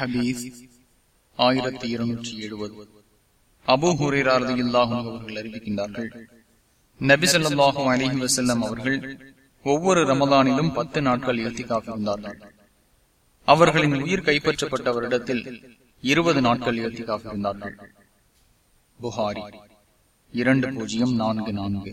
ஹபீஸ் ஆயிரத்தி இருநூற்றி எழுபது. அபு ஹுரேராரது இல்லாகும் அவர்கள் அறிவிக்கின்றார்கள். நபிசல்லாஹும் அலிஹி வசல்லம் அவர்கள் ஒவ்வொரு ரமதானிலும் பத்து நாட்கள் எழுத்தி காப்பிருந்தார்கள் அவர்களின் உயிர் கைப்பற்றப்பட்ட வருடத்தில் இருபது நாட்கள் எழுத்தி காப்பிருந்தார்கள் புகாரி இரண்டு பூஜ்ஜியம் நான்கு நான்கு.